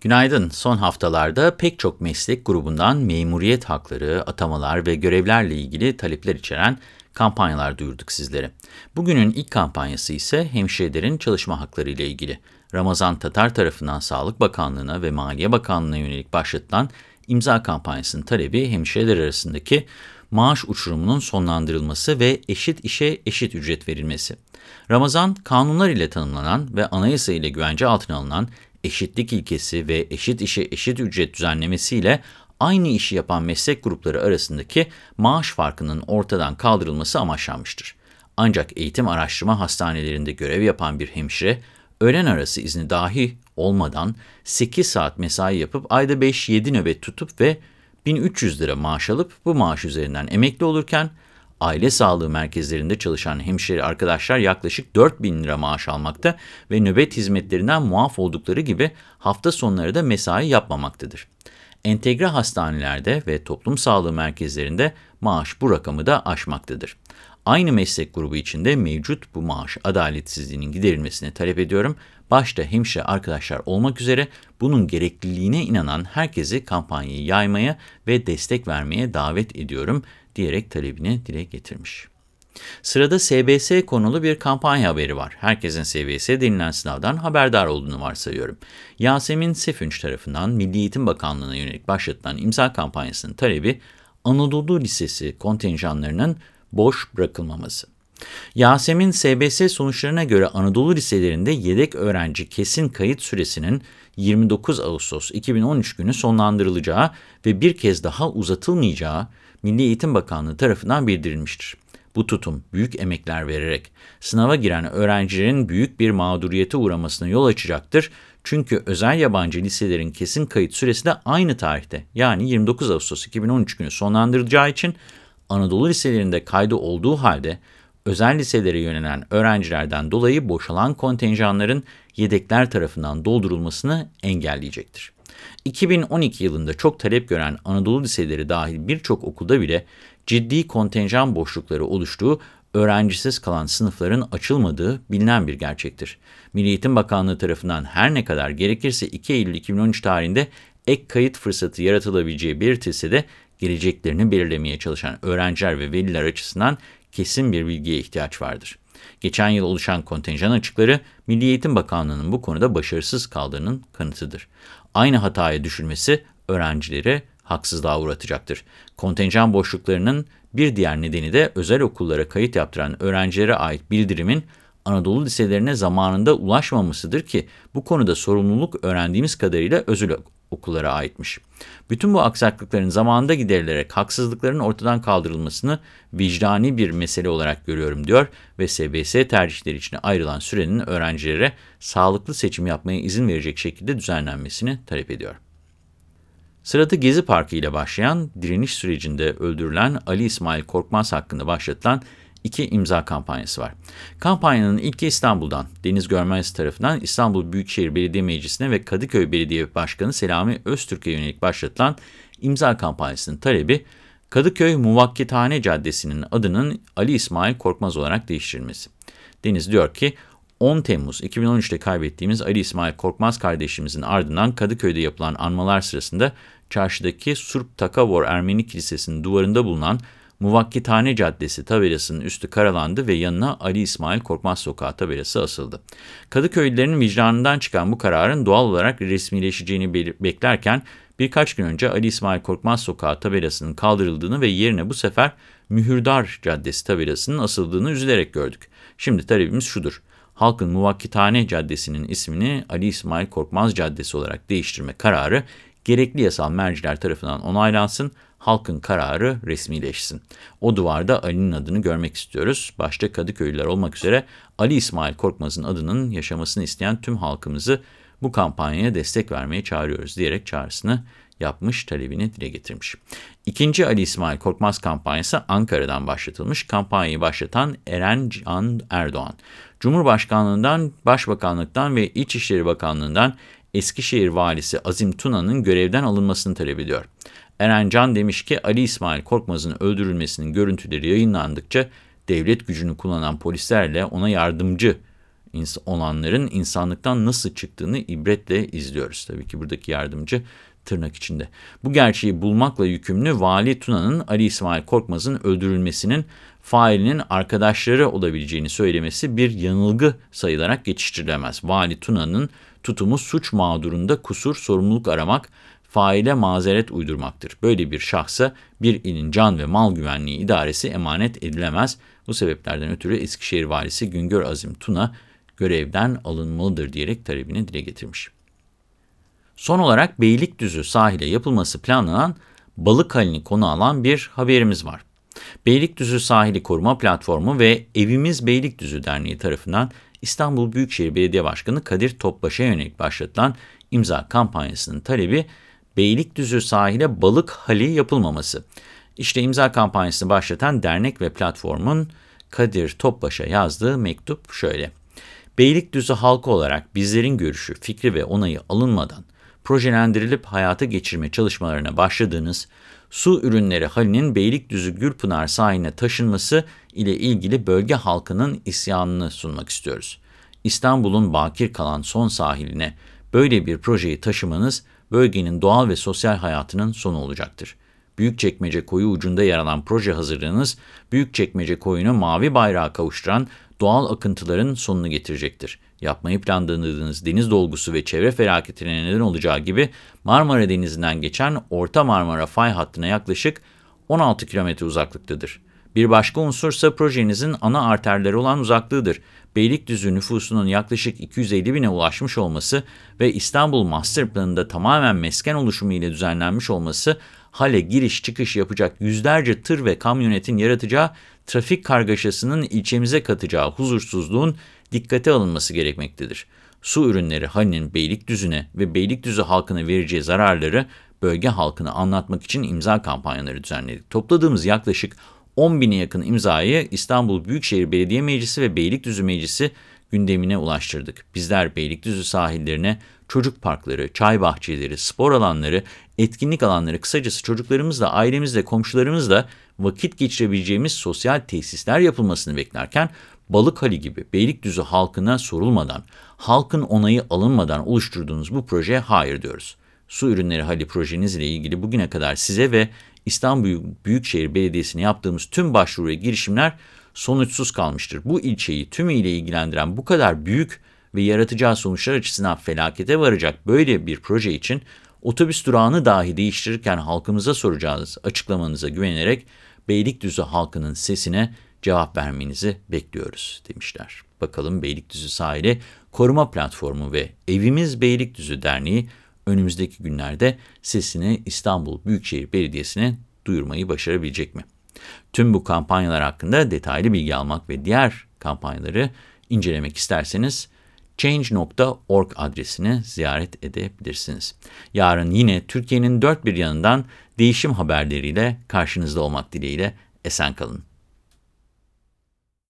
Günaydın. Son haftalarda pek çok meslek grubundan memuriyet hakları, atamalar ve görevlerle ilgili talepler içeren kampanyalar duyurduk sizlere. Bugünün ilk kampanyası ise hemşirelerin çalışma hakları ile ilgili. Ramazan Tatar tarafından Sağlık Bakanlığı'na ve Maliye Bakanlığı'na yönelik başlatılan imza kampanyasının talebi hemşireler arasındaki maaş uçurumunun sonlandırılması ve eşit işe eşit ücret verilmesi. Ramazan, kanunlar ile tanımlanan ve anayasa ile güvence altına alınan eşitlik ilkesi ve eşit işe eşit ücret düzenlemesiyle aynı işi yapan meslek grupları arasındaki maaş farkının ortadan kaldırılması amaçlanmıştır. Ancak eğitim araştırma hastanelerinde görev yapan bir hemşire, öğlen arası izni dahi olmadan 8 saat mesai yapıp ayda 5-7 nöbet tutup ve 1300 lira maaş alıp bu maaş üzerinden emekli olurken, aile sağlığı merkezlerinde çalışan hemşire arkadaşlar yaklaşık 4000 lira maaş almakta ve nöbet hizmetlerinden muaf oldukları gibi hafta sonları da mesai yapmamaktadır. Entegre hastanelerde ve toplum sağlığı merkezlerinde maaş bu rakamı da aşmaktadır. Aynı meslek grubu içinde mevcut bu maaş adaletsizliğinin giderilmesini talep ediyorum. Başta hemşire arkadaşlar olmak üzere bunun gerekliliğine inanan herkesi kampanyayı yaymaya ve destek vermeye davet ediyorum diyerek talebini dile getirmiş. Sırada SBS konulu bir kampanya haberi var. Herkesin SBS denilen sınavdan haberdar olduğunu varsayıyorum. Yasemin Sefinç tarafından Milli Eğitim Bakanlığı'na yönelik başlatılan imza kampanyasının talebi Anadolu Lisesi kontenjanlarının boş bırakılmaması. Yasemin SBS sonuçlarına göre Anadolu liselerinde yedek öğrenci kesin kayıt süresinin 29 Ağustos 2013 günü sonlandırılacağı ve bir kez daha uzatılmayacağı Milli Eğitim Bakanlığı tarafından bildirilmiştir. Bu tutum büyük emekler vererek sınava giren öğrencilerin büyük bir mağduriyete uğramasına yol açacaktır. Çünkü özel yabancı liselerin kesin kayıt süresi de aynı tarihte yani 29 Ağustos 2013 günü sonlandırılacağı için Anadolu liselerinde kaydı olduğu halde özel liselere yönelen öğrencilerden dolayı boşalan kontenjanların yedekler tarafından doldurulmasını engelleyecektir. 2012 yılında çok talep gören Anadolu liseleri dahil birçok okulda bile ciddi kontenjan boşlukları oluştuğu, öğrencisiz kalan sınıfların açılmadığı bilinen bir gerçektir. Milli Eğitim Bakanlığı tarafından her ne kadar gerekirse 2 Eylül 2013 tarihinde ek kayıt fırsatı yaratılabileceği belirtilse de geleceklerini belirlemeye çalışan öğrenciler ve veliler açısından kesin bir bilgiye ihtiyaç vardır. Geçen yıl oluşan kontenjan açıkları Milli Eğitim Bakanlığı'nın bu konuda başarısız kaldığının kanıtıdır. Aynı hataya düşülmesi öğrencileri haksızlığa uğratacaktır. Kontenjan boşluklarının bir diğer nedeni de özel okullara kayıt yaptıran öğrencilere ait bildirimin Anadolu liselerine zamanında ulaşmamasıdır ki bu konuda sorumluluk öğrendiğimiz kadarıyla özel okullara aitmiş. Bütün bu aksaklıkların zamanında giderilerek haksızlıkların ortadan kaldırılmasını vicdani bir mesele olarak görüyorum diyor ve SBS tercihleri için ayrılan sürenin öğrencilere sağlıklı seçim yapmaya izin verecek şekilde düzenlenmesini talep ediyor. Sırada Gezi Parkı ile başlayan direniş sürecinde öldürülen Ali İsmail Korkmaz hakkında başlatılan iki imza kampanyası var. Kampanyanın ilki İstanbul'dan, Deniz Görmez tarafından İstanbul Büyükşehir Belediye Meclisi'ne ve Kadıköy Belediye Başkanı Selami Öztürk'e yönelik başlatılan imza kampanyasının talebi, Kadıköy Muvakkithane Caddesi'nin adının Ali İsmail Korkmaz olarak değiştirilmesi. Deniz diyor ki, 10 Temmuz 2013'te kaybettiğimiz Ali İsmail Korkmaz kardeşimizin ardından Kadıköy'de yapılan anmalar sırasında çarşıdaki Surp Takavor Ermeni Kilisesi'nin duvarında bulunan Muvakkithane Caddesi tabelasının üstü karalandı ve yanına Ali İsmail Korkmaz Sokağı tabelası asıldı. Kadıköylülerin vicdanından çıkan bu kararın doğal olarak resmileşeceğini beklerken birkaç gün önce Ali İsmail Korkmaz Sokağı tabelasının kaldırıldığını ve yerine bu sefer Mühürdar Caddesi tabelasının asıldığını üzülerek gördük. Şimdi talebimiz şudur. Halkın Muvakkithane Caddesi'nin ismini Ali İsmail Korkmaz Caddesi olarak değiştirme kararı gerekli yasal merciler tarafından onaylansın, halkın kararı resmileşsin. O duvarda Ali'nin adını görmek istiyoruz. Başta Kadıköylüler olmak üzere Ali İsmail Korkmaz'ın adının yaşamasını isteyen tüm halkımızı bu kampanyaya destek vermeye çağırıyoruz diyerek çağrısını yapmış, talebini dile getirmiş. İkinci Ali İsmail Korkmaz kampanyası Ankara'dan başlatılmış. Kampanyayı başlatan Eren Can Erdoğan. Cumhurbaşkanlığından, Başbakanlıktan ve İçişleri Bakanlığından Eskişehir Valisi Azim Tuna'nın görevden alınmasını talep ediyor. Eren Can demiş ki Ali İsmail Korkmaz'ın öldürülmesinin görüntüleri yayınlandıkça devlet gücünü kullanan polislerle ona yardımcı olanların insanlıktan nasıl çıktığını ibretle izliyoruz. Tabii ki buradaki yardımcı tırnak içinde. Bu gerçeği bulmakla yükümlü Vali Tuna'nın Ali İsmail Korkmaz'ın öldürülmesinin failinin arkadaşları olabileceğini söylemesi bir yanılgı sayılarak geçiştirilemez. Vali Tuna'nın tutumu suç mağdurunda kusur, sorumluluk aramak, faile mazeret uydurmaktır. Böyle bir şahsa bir ilin can ve mal güvenliği idaresi emanet edilemez. Bu sebeplerden ötürü Eskişehir Valisi Güngör Azim Tuna görevden alınmalıdır diyerek talebini dile getirmiş. Son olarak Beylikdüzü sahile yapılması planlanan balık halini konu alan bir haberimiz var. Beylikdüzü Sahili Koruma Platformu ve Evimiz Beylikdüzü Derneği tarafından İstanbul Büyükşehir Belediye Başkanı Kadir Topbaş'a yönelik başlatılan imza kampanyasının talebi Beylikdüzü sahile balık hali yapılmaması. İşte imza kampanyasını başlatan dernek ve platformun Kadir Topbaş'a yazdığı mektup şöyle. Beylikdüzü halkı olarak bizlerin görüşü, fikri ve onayı alınmadan projelendirilip hayata geçirme çalışmalarına başladığınız su ürünleri halinin Beylikdüzü Gürpınar sahiline taşınması ile ilgili bölge halkının isyanını sunmak istiyoruz. İstanbul'un bakir kalan son sahiline böyle bir projeyi taşımanız bölgenin doğal ve sosyal hayatının sonu olacaktır. Büyükçekmece koyu ucunda yer alan proje hazırlığınız, Büyükçekmece koyunu mavi bayrağa kavuşturan doğal akıntıların sonunu getirecektir. Yapmayı planladığınız deniz dolgusu ve çevre felaketine neden olacağı gibi Marmara Denizi'nden geçen Orta Marmara fay hattına yaklaşık 16 kilometre uzaklıktadır. Bir başka unsursa projenizin ana arterleri olan uzaklığıdır. Beylikdüzü nüfusunun yaklaşık 250 bine ulaşmış olması ve İstanbul Master Planı'nda tamamen mesken oluşumu ile düzenlenmiş olması hale giriş çıkış yapacak yüzlerce tır ve kamyonetin yaratacağı trafik kargaşasının ilçemize katacağı huzursuzluğun dikkate alınması gerekmektedir. Su ürünleri halinin Beylikdüzü'ne ve Beylikdüzü halkına vereceği zararları bölge halkına anlatmak için imza kampanyaları düzenledik. Topladığımız yaklaşık 10 bine yakın imzayı İstanbul Büyükşehir Belediye Meclisi ve Beylikdüzü Meclisi gündemine ulaştırdık. Bizler Beylikdüzü sahillerine çocuk parkları, çay bahçeleri, spor alanları, etkinlik alanları, kısacası çocuklarımızla, ailemizle, komşularımızla vakit geçirebileceğimiz sosyal tesisler yapılmasını beklerken Balık Hali gibi Beylikdüzü halkına sorulmadan, halkın onayı alınmadan oluşturduğunuz bu projeye hayır diyoruz. Su Ürünleri Hali projeniz ile ilgili bugüne kadar size ve İstanbul Büyükşehir Belediyesi'ne yaptığımız tüm başvuru ve girişimler sonuçsuz kalmıştır. Bu ilçeyi tümüyle ilgilendiren bu kadar büyük ve yaratacağı sonuçlar açısından felakete varacak böyle bir proje için otobüs durağını dahi değiştirirken halkımıza soracağınız açıklamanıza güvenerek Beylikdüzü halkının sesine cevap vermenizi bekliyoruz demişler. Bakalım Beylikdüzü Sahili Koruma Platformu ve Evimiz Beylikdüzü Derneği önümüzdeki günlerde sesini İstanbul Büyükşehir Belediyesi'ne duyurmayı başarabilecek mi? Tüm bu kampanyalar hakkında detaylı bilgi almak ve diğer kampanyaları incelemek isterseniz change.org adresini ziyaret edebilirsiniz. Yarın yine Türkiye'nin dört bir yanından değişim haberleriyle karşınızda olmak dileğiyle esen kalın.